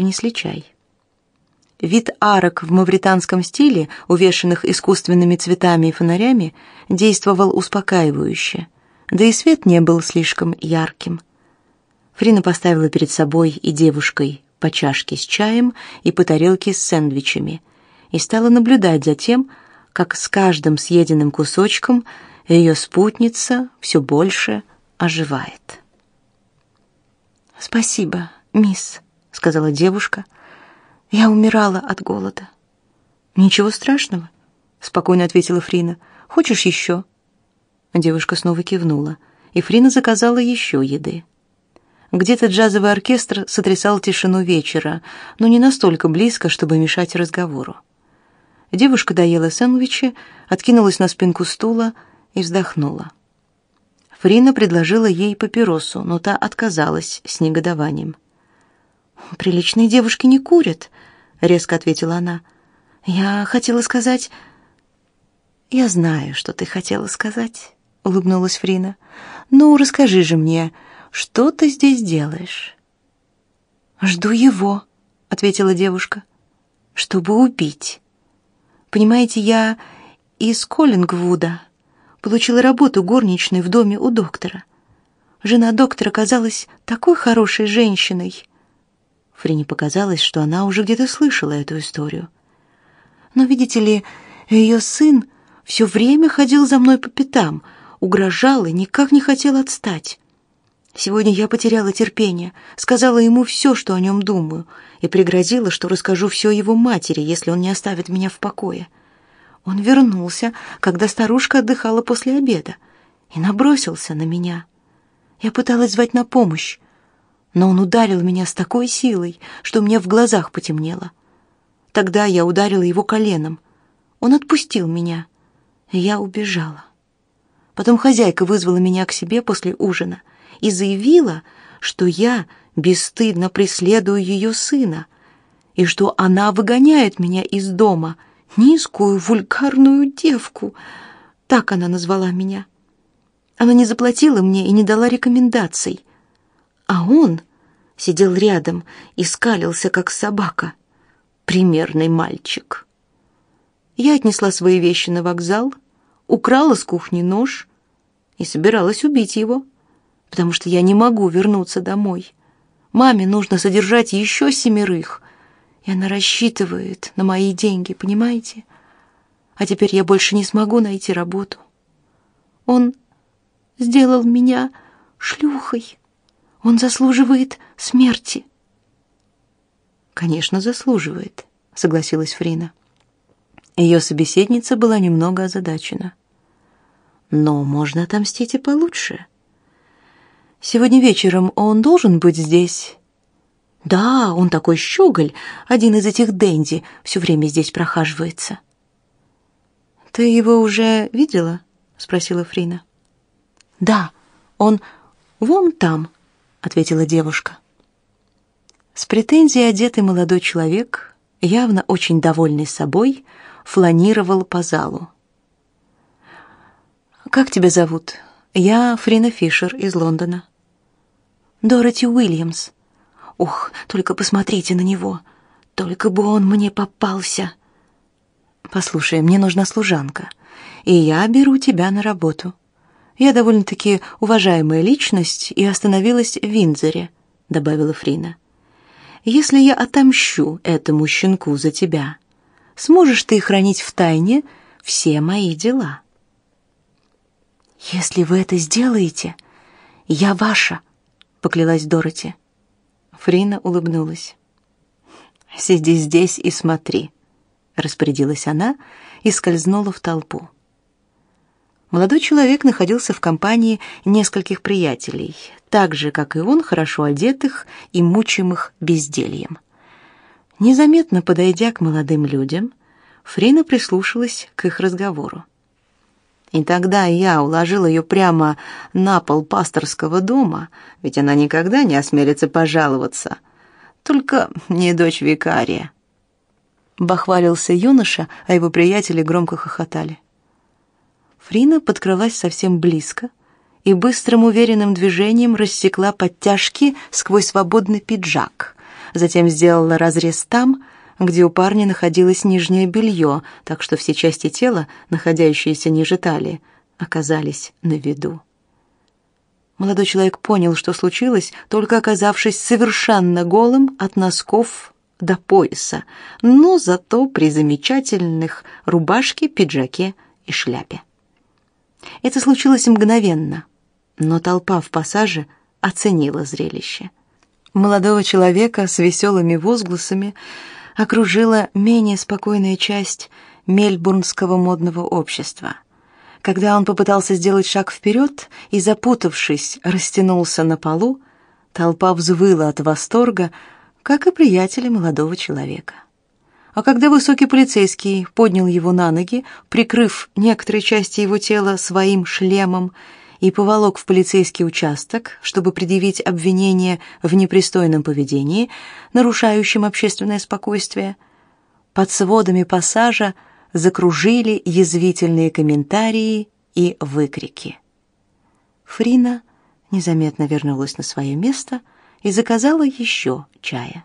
принесли чай. Вид арок в мавританском стиле, увешанных искусственными цветами и фонарями, действовал успокаивающе, да и свет не был слишком ярким. Фрина поставила перед собой и девушкой по чашке с чаем и по тарелке с сэндвичами и стала наблюдать за тем, как с каждым съеденным кусочком ее спутница все больше оживает. «Спасибо, мисс», — сказала девушка, — я умирала от голода. Ничего страшного, спокойно ответила Фрина. Хочешь еще?» Девушка снова кивнула, и Фрина заказала еще еды. Где-то джазовый оркестр сотрясал тишину вечера, но не настолько близко, чтобы мешать разговору. Девушка доела сэндвичи, откинулась на спинку стула и вздохнула. Фрина предложила ей папиросу, но та отказалась с негодованием. «Приличные девушки не курят», — резко ответила она. «Я хотела сказать...» «Я знаю, что ты хотела сказать», — улыбнулась Фрина. «Ну, расскажи же мне, что ты здесь делаешь?» «Жду его», — ответила девушка, — «чтобы убить. Понимаете, я из Коллингвуда получила работу горничной в доме у доктора. Жена доктора казалась такой хорошей женщиной. Фрине показалось, что она уже где-то слышала эту историю. Но, видите ли, ее сын все время ходил за мной по пятам, угрожал и никак не хотел отстать. Сегодня я потеряла терпение, сказала ему все, что о нем думаю, и пригрозила, что расскажу все его матери, если он не оставит меня в покое. Он вернулся, когда старушка отдыхала после обеда, и набросился на меня. Я пыталась звать на помощь, но он ударил меня с такой силой, что мне в глазах потемнело. Тогда я ударила его коленом. Он отпустил меня, и я убежала. Потом хозяйка вызвала меня к себе после ужина и заявила, что я бесстыдно преследую ее сына, и что она выгоняет меня из дома, низкую вульгарную девку. Так она назвала меня. Она не заплатила мне и не дала рекомендаций а он сидел рядом и скалился, как собака. Примерный мальчик. Я отнесла свои вещи на вокзал, украла с кухни нож и собиралась убить его, потому что я не могу вернуться домой. Маме нужно содержать еще семерых, и она рассчитывает на мои деньги, понимаете? А теперь я больше не смогу найти работу. Он сделал меня шлюхой. Он заслуживает смерти. Конечно, заслуживает, согласилась Фрина. Ее собеседница была немного озадачена. Но можно отомстить и получше. Сегодня вечером он должен быть здесь. Да, он такой щеголь, один из этих денди, все время здесь прохаживается. Ты его уже видела? спросила Фрина. Да, он вон там, ответила девушка. С претензией одетый молодой человек, явно очень довольный собой, фланировал по залу. Как тебя зовут? Я Фрина Фишер из Лондона. Дороти Уильямс. Ух, только посмотрите на него. Только бы он мне попался. Послушай, мне нужна служанка, и я беру тебя на работу. Я довольно-таки уважаемая личность и остановилась в Винзоре, добавила Фрина. Если я отомщу этому щенку за тебя, сможешь ты хранить в тайне все мои дела. Если вы это сделаете, я ваша, поклялась Дороти. Фрина улыбнулась. Сиди здесь и смотри, распорядилась она и скользнула в толпу. Молодой человек находился в компании нескольких приятелей, так же, как и он, хорошо одетых и мучимых бездельем. Незаметно подойдя к молодым людям, Фрина прислушалась к их разговору. И тогда я уложил ее прямо на пол пасторского дома, ведь она никогда не осмелится пожаловаться. Только не дочь викария. Бахвалился юноша, а его приятели громко хохотали. Фрина подкралась совсем близко и быстрым уверенным движением рассекла подтяжки сквозь свободный пиджак, затем сделала разрез там, где у парня находилось нижнее белье, так что все части тела, находящиеся ниже талии, оказались на виду. Молодой человек понял, что случилось, только оказавшись совершенно голым от носков до пояса, но зато при замечательных рубашке, пиджаке и шляпе. Это случилось мгновенно, но толпа в пассаже оценила зрелище. Молодого человека с веселыми возгласами окружила менее спокойная часть мельбурнского модного общества. Когда он попытался сделать шаг вперед и, запутавшись, растянулся на полу, толпа взвыла от восторга, как и приятели молодого человека. А когда высокий полицейский поднял его на ноги, прикрыв некоторые части его тела своим шлемом, и поволок в полицейский участок, чтобы предъявить обвинение в непристойном поведении, нарушающем общественное спокойствие, под сводами пассажа закружили язвительные комментарии и выкрики. Фрина незаметно вернулась на свое место и заказала еще чая.